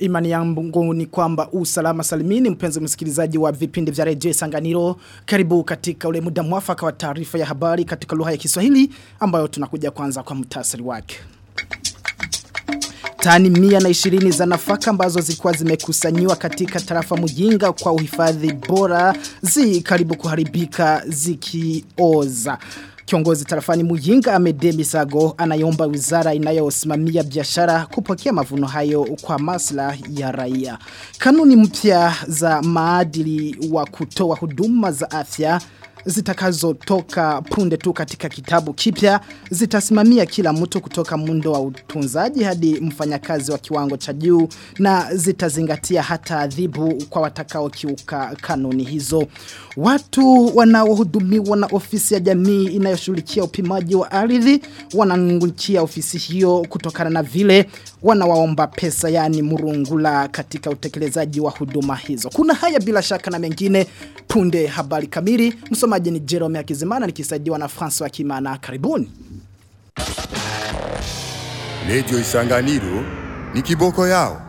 Imani yangu ni kwamba usalama salimini mpenzi msikilizaji wa vipindi vya redio Sanganiro. Karibu katika ule muda mwafaka wa taarifa ya habari katika lugha ya Kiswahili ambayo tunakuja kwanza kwa mtasiri wake. Tani mia na ishirini za nafaka ambazo zikuwa zimekusanyiwa katika tarafa mujinga kwa uhifadhi bora zi karibu kuharibika zikioza. Kiongozi tarafani Muyinga Amede Misago anayomba wizara inayosimamia biashara kupokea mavuno hayo kwa masla ya raia. Kanuni mpya za maadili wa kutoa huduma za afya zitakazotoka punde tu katika kitabu kipya zitasimamia kila mtu kutoka mundo wa utunzaji hadi mfanyakazi wa kiwango cha juu na zitazingatia hata adhibu kwa watakaokiuka kanuni hizo. Watu wanaohudumiwa na ofisi ya jamii inayoshughulikia upimaji wa ardhi wananungulikia ofisi hiyo kutokana na vile wanawaomba pesa yani murungula katika utekelezaji wa huduma hizo. Kuna haya bila shaka na mengine punde habari kamili. Msomaji ni Jerome Akizimana nikisaidiwa na François Kimana. Karibuni. Radio Isanganiro ni kiboko yao.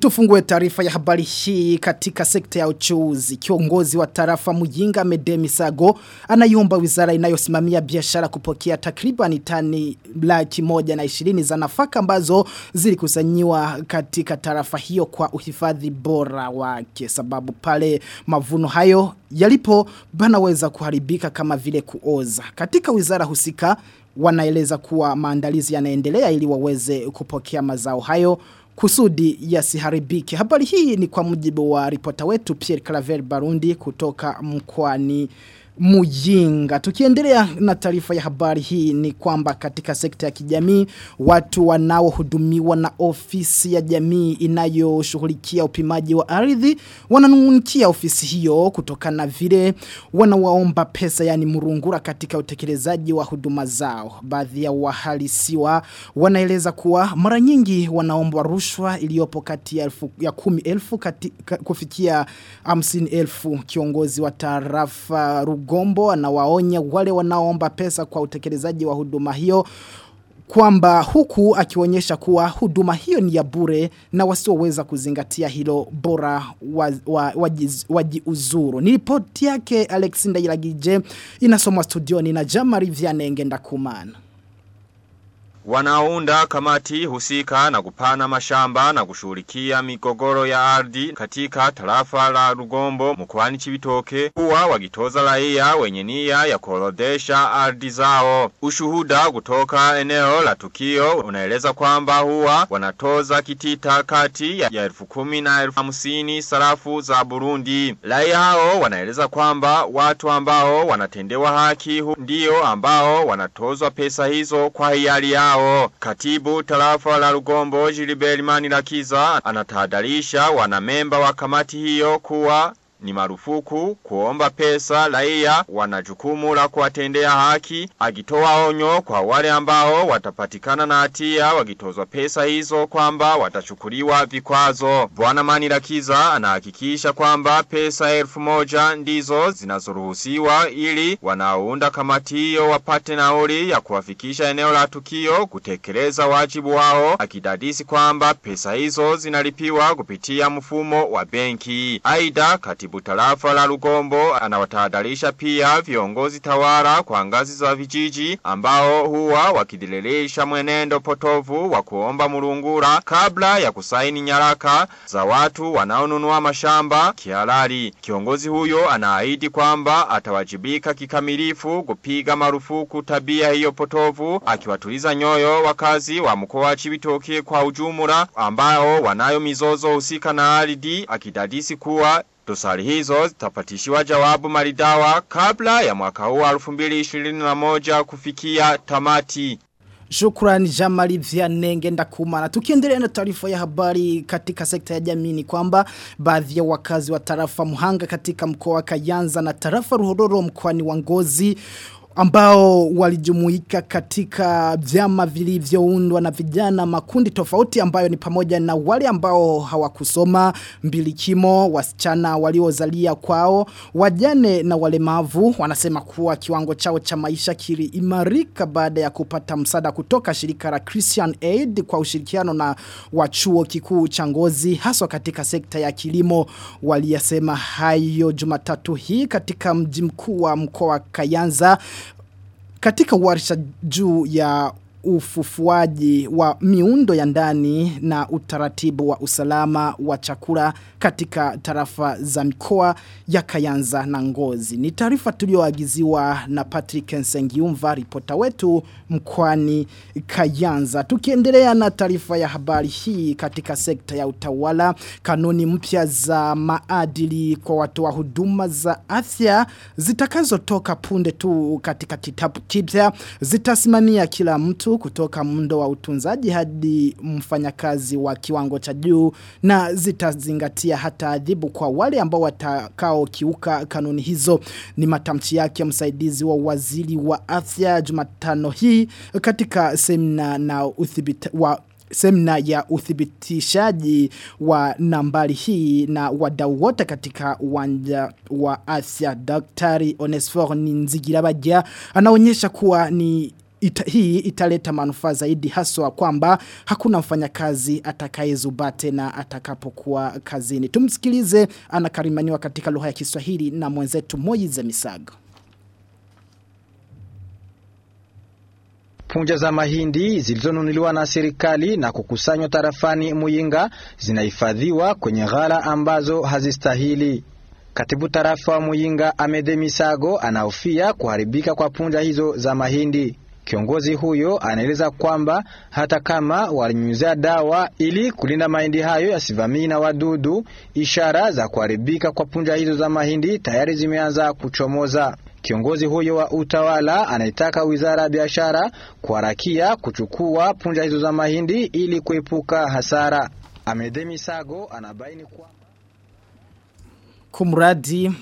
Tufungue taarifa ya habari hii katika sekta ya uchuuzi. Kiongozi wa tarafa Mujinga Medemi Sago anaiomba wizara inayosimamia biashara kupokea takribani tani laki moja na ishirini za nafaka ambazo zilikusanyiwa katika tarafa hiyo kwa uhifadhi bora wake sababu pale mavuno hayo yalipo banaweza kuharibika kama vile kuoza. Katika wizara husika wanaeleza kuwa maandalizi yanaendelea ili waweze kupokea mazao hayo kusudi yasiharibike. Habari hii ni kwa mujibu wa ripota wetu Pierre Claver Barundi kutoka mkwani Mujinga. Tukiendelea na taarifa ya habari hii ni kwamba katika sekta ya kijamii watu wanaohudumiwa na ofisi ya jamii inayoshughulikia upimaji wa ardhi wananungunikia ofisi hiyo kutokana na vile wanawaomba pesa yani murungura katika utekelezaji wa huduma zao. Baadhi ya wahalisiwa wanaeleza kuwa mara nyingi wanaombwa rushwa iliyopo kati ya, elfu, ya kumi elfu kati, kufikia hamsini elfu kiongozi wa tarafa Rugombo anawaonya wale wanaoomba pesa kwa utekelezaji wa huduma hiyo kwamba huku akionyesha kuwa huduma hiyo ni ya bure na wasioweza kuzingatia hilo bora wajiuzuru. Wa, wa, wa ni ripoti yake Alexander Ilagije inasomwa studioni na Jamari Vianenge Ndakumana wanaunda kamati husika na kupana mashamba na kushughulikia migogoro ya ardhi katika tarafa la Rugombo mkoani Chibitoke huwa wagitoza raia wenye nia ya kuorodhesha ardhi zao. Ushuhuda kutoka eneo la tukio unaeleza kwamba huwa wanatoza kitita kati ya elfu kumi na elfu hamsini sarafu za Burundi. Raia hao wanaeleza kwamba watu ambao wanatendewa haki ndio ambao wanatozwa pesa hizo kwa hiari yao yao. Katibu tarafa la Rugombo Gilbert Manirakiza anatahadharisha wanamemba wa kamati hiyo kuwa ni marufuku kuomba pesa raia wana jukumu la kuwatendea haki akitoa onyo kwa wale ambao watapatikana na hatia wakitozwa pesa hizo kwamba watachukuliwa vikwazo. Bwana Manirakiza anahakikisha kwamba pesa elfu moja ndizo zinazoruhusiwa ili wanaounda kamati hiyo wapate nauli ya kuwafikisha eneo la tukio kutekeleza wajibu wao akidadisi kwamba pesa hizo zinalipiwa kupitia mfumo wa benki. Aida katibu Katibu tarafa la lugombo anawatahadharisha pia viongozi tawala kwa ngazi za vijiji ambao huwa wakidilelesha mwenendo potovu wa kuomba murungura kabla ya kusaini nyaraka za watu wanaonunua mashamba kihalali. Kiongozi huyo anaahidi kwamba atawajibika kikamilifu kupiga marufuku tabia hiyo potovu akiwatuliza nyoyo wakazi wa mkoa wa Chibitoke kwa ujumla ambao wanayo mizozo husika na ardhi akidadisi kuwa Dosari hizo zitapatishiwa jawabu maridawa kabla ya mwaka huu 2021 kufikia tamati. Shukrani Jamali Vianenge ndakumana. Tukiendelea na taarifa ya habari katika sekta ya jamii ni kwamba baadhi ya wakazi wa tarafa Muhanga katika mkoa wa Kayanza na tarafa Ruhororo mkoani wa Ngozi ambao walijumuika katika vyama vilivyoundwa na vijana makundi tofauti ambayo ni pamoja na wale ambao hawakusoma mbilikimo wasichana waliozalia kwao wajane na walemavu. Wanasema kuwa kiwango chao cha maisha kiliimarika baada ya kupata msaada kutoka shirika la Christian Aid kwa ushirikiano na wachuo kikuu cha Ngozi haswa katika sekta ya kilimo. Waliyasema hayo Jumatatu hii katika mji mkuu wa mkoa Kayanza katika warsha juu ya ufufuaji wa miundo ya ndani na utaratibu wa usalama wa chakula katika tarafa za mikoa ya Kayanza na Ngozi. Ni taarifa tulioagiziwa na Patrick Nsengiumva ripota wetu mkwani Kayanza. Tukiendelea na taarifa ya habari hii katika sekta ya utawala, kanuni mpya za maadili kwa watu wa huduma za afya zitakazotoka punde tu katika kitabu kipya zitasimamia kila mtu kutoka mundo wa utunzaji hadi mfanyakazi wa kiwango cha juu na zitazingatia hata adhibu kwa wale ambao watakao kiuka kanuni hizo. Ni matamshi yake msaidizi wa waziri wa afya Jumatano hii katika semina na uthibita wa semina ya uthibitishaji wa nambari hii na wadau wote katika uwanja wa afya. Daktari Onesfor Ninzigirabaja anaonyesha kuwa ni ita, hii italeta manufaa zaidi haswa kwamba hakuna mfanyakazi atakayezubate na atakapokuwa kazini. Tumsikilize anakarimaniwa katika lugha ya Kiswahili na mwenzetu Moize Misago. Punja za mahindi zilizonunuliwa na serikali na kukusanywa tarafani Muyinga zinahifadhiwa kwenye ghala ambazo hazistahili. Katibu tarafa wa Muyinga Amede Misago anahofia kuharibika kwa punja hizo za mahindi. Kiongozi huyo anaeleza kwamba hata kama walinyunyizia dawa ili kulinda mahindi hayo yasivamii na wadudu, ishara za kuharibika kwa punja hizo za mahindi tayari zimeanza kuchomoza. Kiongozi huyo wa utawala anaitaka wizara ya biashara kuharakia kuchukua punja hizo za mahindi ili kuepuka hasara. Amede Misago anabaini kwamba Kumradi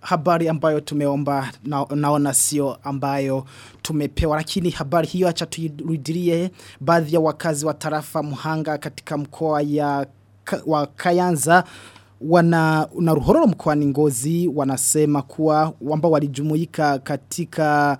habari ambayo tumeomba na, naona sio ambayo tumepewa lakini habari hiyo acha tuirudilie baadhi ya wakazi wa tarafa Muhanga katika mkoa ya wa Kayanza wana na ruhororo mkoani Ngozi wanasema kuwa ambao walijumuika katika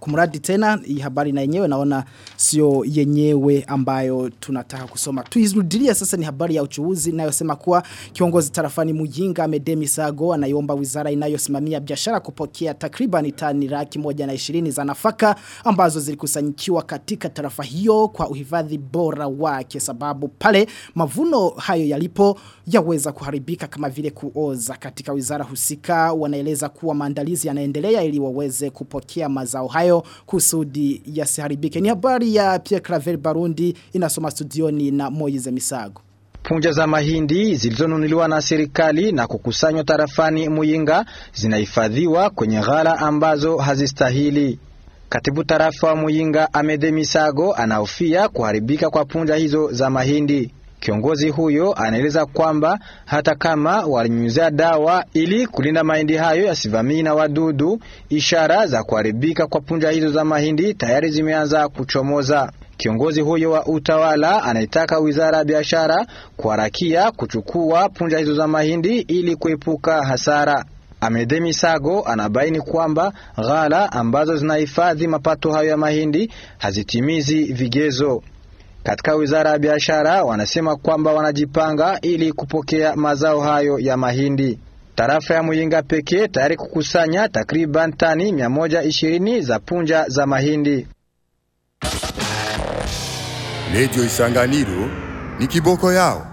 kumradi tena. Hii habari na yenyewe naona sio yenyewe ambayo tunataka kusoma. Tuizudilia sasa ni habari ya uchuuzi inayosema kuwa kiongozi tarafani Mujinga Amedemi Sago anaiomba wizara inayosimamia biashara kupokea takriban tani laki moja na ishirini za nafaka ambazo zilikusanyikiwa katika tarafa hiyo kwa uhifadhi bora wake sababu pale mavuno hayo yalipo yaweza kuharibika kama vile kuoza. Katika wizara husika wanaeleza kuwa maandalizi yanaendelea ili waweze kupokea mazao hayo hayo kusudi yasiharibike. Ni habari ya Pierre Claver Barundi inasoma studioni na Moize Misago. Punja za mahindi zilizonunuliwa na serikali na kukusanywa tarafani Muyinga zinahifadhiwa kwenye ghala ambazo hazistahili. Katibu tarafa wa Muyinga Amede Misago anahofia kuharibika kwa punja hizo za mahindi. Kiongozi huyo anaeleza kwamba hata kama walinyunyizia dawa ili kulinda mahindi hayo yasivamii na wadudu, ishara za kuharibika kwa punja hizo za mahindi tayari zimeanza kuchomoza. Kiongozi huyo wa utawala anaitaka wizara ya biashara kuharakia kuchukua punja hizo za mahindi ili kuepuka hasara. Amede Misago anabaini kwamba ghala ambazo zinahifadhi mapato hayo ya mahindi hazitimizi vigezo. Katika wizara ya biashara wanasema kwamba wanajipanga ili kupokea mazao hayo ya mahindi. Tarafa ya Muyinga pekee tayari kukusanya takriban tani 120 za punja za mahindi. Redio Isanganiro ni kiboko yao.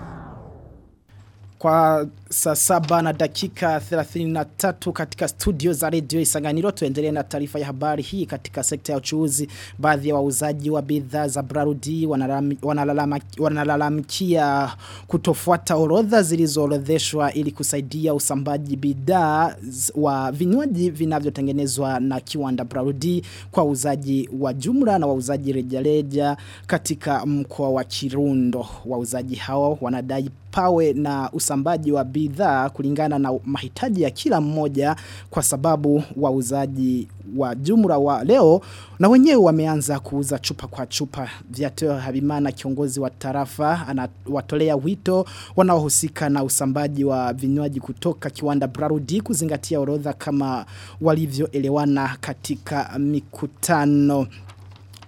Kwa saa saba na dakika 33 katika studio za redio Isanganiro tuendelee na taarifa ya habari hii katika sekta ya uchuuzi. Baadhi ya wauzaji wa bidhaa za Brarudi wanalalamikia kutofuata orodha zilizoorodheshwa ili kusaidia usambaji bidhaa wa vinywaji vinavyotengenezwa na kiwanda Brarudi kwa wauzaji wa jumla na wauzaji rejareja katika mkoa wa Kirundo. Wauzaji hao wanadai pawe na usambaji wa bidhaa kulingana na mahitaji ya kila mmoja kwa sababu wauzaji wa jumla wa leo na wenyewe wameanza kuuza chupa kwa chupa. Viateo Habimana kiongozi wa tarafa anawatolea wito wanaohusika na usambaji wa vinywaji kutoka kiwanda Brarudi kuzingatia orodha kama walivyoelewana katika mikutano.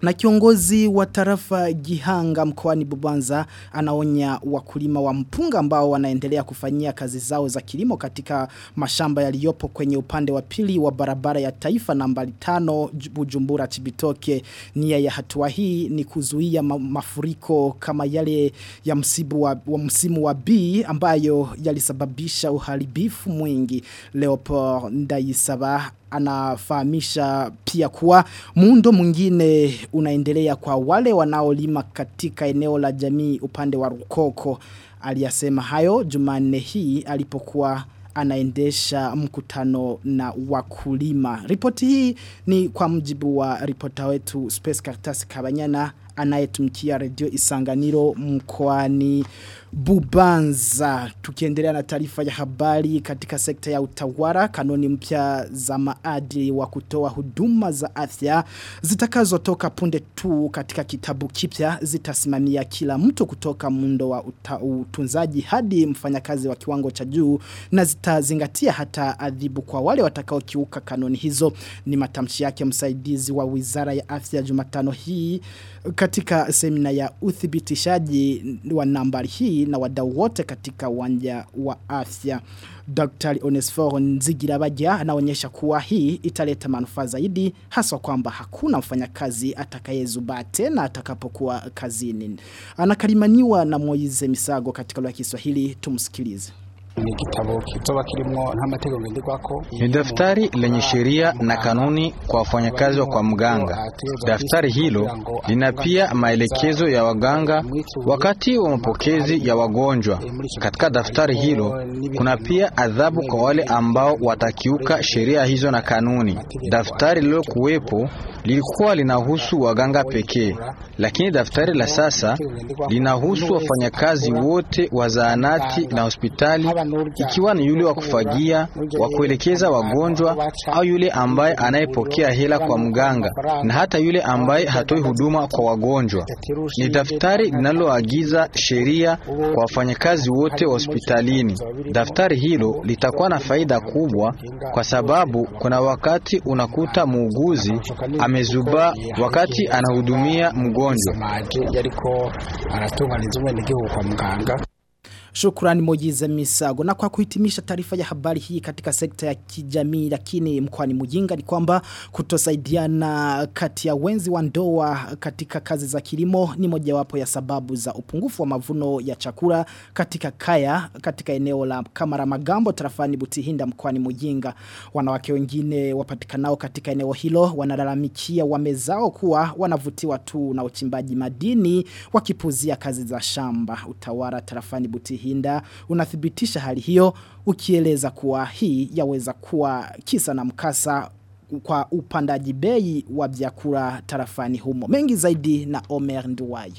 Na kiongozi wa tarafa Gihanga mkoani Bubanza anaonya wakulima wa mpunga ambao wanaendelea kufanyia kazi zao za kilimo katika mashamba yaliyopo kwenye upande wa pili wa barabara ya taifa nambari 5 Bujumbura Chibitoke. Nia ya hatua hii ni kuzuia ma mafuriko kama yale ya msibu wa, wa msimu wa B ambayo yalisababisha uharibifu mwingi. Leopold Ndayisaba anafahamisha pia kuwa muundo mwingine unaendelea kwa wale wanaolima katika eneo la jamii upande wa Rukoko. Aliyasema hayo Jumanne hii alipokuwa anaendesha mkutano na wakulima. Ripoti hii ni kwa mjibu wa ripota wetu Space Cactus Kabanyana anayetumkia Radio Isanganiro mkoani Bubanza. Tukiendelea na taarifa ya habari katika sekta ya utawala, kanuni mpya za maadili wa kutoa huduma za afya zitakazotoka punde tu katika kitabu kipya zitasimamia kila mtu kutoka muundo wa uta, utunzaji hadi mfanyakazi wa kiwango cha juu na zitazingatia hata adhibu kwa wale watakaokiuka kanuni hizo. Ni matamshi yake msaidizi wa Wizara ya Afya Jumatano hii katika semina ya uthibitishaji wa nambari hii na wadau wote katika uwanja wa afya. Dr. Onesforo Nzigirabaja anaonyesha kuwa hii italeta manufaa zaidi haswa kwamba hakuna mfanyakazi atakayezubaa tena atakapokuwa kazini. Anakalimaniwa na Moize Misago katika lugha ya Kiswahili tumsikilize ni daftari lenye sheria na kanuni kwa wafanyakazi wa kwa mganga. Daftari hilo lina pia maelekezo ya waganga wakati wa mapokezi ya wagonjwa. Katika daftari hilo kuna pia adhabu kwa wale ambao watakiuka sheria hizo na kanuni. Daftari lilokuwepo lilikuwa linahusu waganga pekee, lakini daftari la sasa linahusu wafanyakazi wote wa zahanati na hospitali ikiwa ni yule wa kufagia, wa kuelekeza wagonjwa au yule ambaye anayepokea hela kwa mganga na hata yule ambaye hatoi huduma kwa wagonjwa. Ni daftari linaloagiza sheria kwa wafanyakazi wote wa hospitalini. Daftari hilo litakuwa na faida kubwa kwa sababu kuna wakati unakuta muuguzi amezubaa wakati anahudumia mgonjwa. Shukrani Mojiza Misago. Na kwa kuhitimisha taarifa ya habari hii katika sekta ya kijamii lakini mkwani Mujinga ni kwamba kutosaidiana kati ya wenzi wa ndoa katika kazi za kilimo ni mojawapo ya sababu za upungufu wa mavuno ya chakula katika kaya katika eneo la Kamara Magambo tarafani Butihinda mkwani Mujinga. Wanawake wengine wapatikanao katika eneo hilo wanalalamikia wamezao kuwa wanavutiwa tu na uchimbaji madini wakipuzia kazi za shamba. Utawara tarafani Butihinda Hinda unathibitisha hali hiyo ukieleza kuwa hii yaweza kuwa kisa na mkasa kwa upandaji bei wa vyakula tarafani humo. Mengi zaidi na Omer Nduwayo.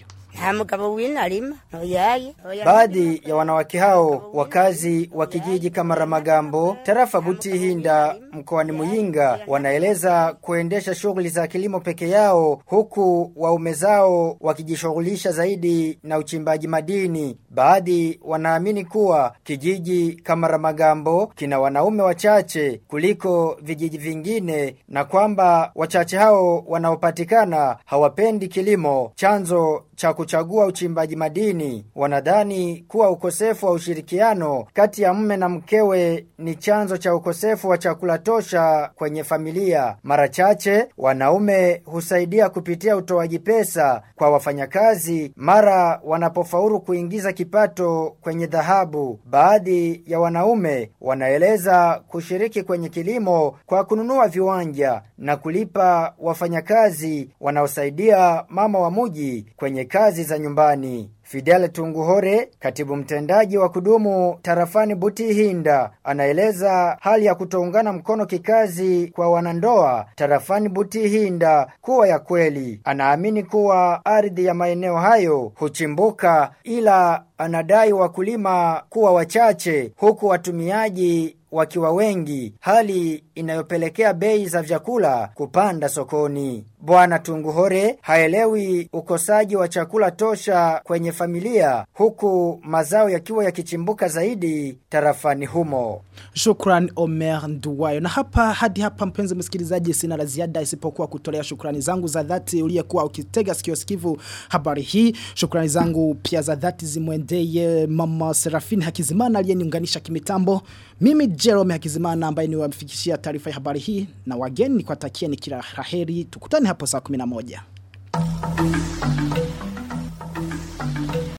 Baadhi ya wanawake hao wakazi wa kijiji kama Ramagambo, tarafa Butihinda mkoani Muyinga wanaeleza kuendesha shughuli za kilimo peke yao huku waume zao wakijishughulisha zaidi na uchimbaji madini. Baadhi wanaamini kuwa kijiji kama Ramagambo kina wanaume wachache kuliko vijiji vingine na kwamba wachache hao wanaopatikana hawapendi kilimo. Chanzo cha kuchagua uchimbaji madini wanadhani kuwa ukosefu wa ushirikiano kati ya mme na mkewe ni chanzo cha ukosefu wa chakula tosha kwenye familia. Mara chache wanaume husaidia kupitia utoaji pesa kwa wafanyakazi mara wanapofaulu kuingiza kipato kwenye dhahabu. Baadhi ya wanaume wanaeleza kushiriki kwenye kilimo kwa kununua viwanja na kulipa wafanyakazi wanaosaidia mama wa muji kwenye kazi za nyumbani. Fidel Tunguhore, katibu mtendaji wa kudumu tarafani Butihinda, anaeleza hali ya kutoungana mkono kikazi kwa wanandoa tarafani Butihinda kuwa ya kweli. Anaamini kuwa ardhi ya maeneo hayo huchimbuka ila anadai wakulima kuwa wachache huku watumiaji wakiwa wengi, hali inayopelekea bei za vyakula kupanda sokoni. Bwana Tunguhore haelewi ukosaji wa chakula tosha kwenye familia huku mazao yakiwa yakichimbuka zaidi tarafani humo. Shukran Omer Nduwayo. Na hapa hadi hapa mpenzi msikilizaji sina la ziada isipokuwa kutolea shukrani zangu za dhati uliyekuwa ukitega sikio sikivu habari hii. Shukrani zangu pia za dhati zimwendee mama Serafini Hakizimana aliyeniunganisha kimitambo. Mimi Jerome Hakizimana ambaye niwafikishia taarifa ya habari hii na wageni kuwatakia ni kila la heri. Tukutane hapo saa 11.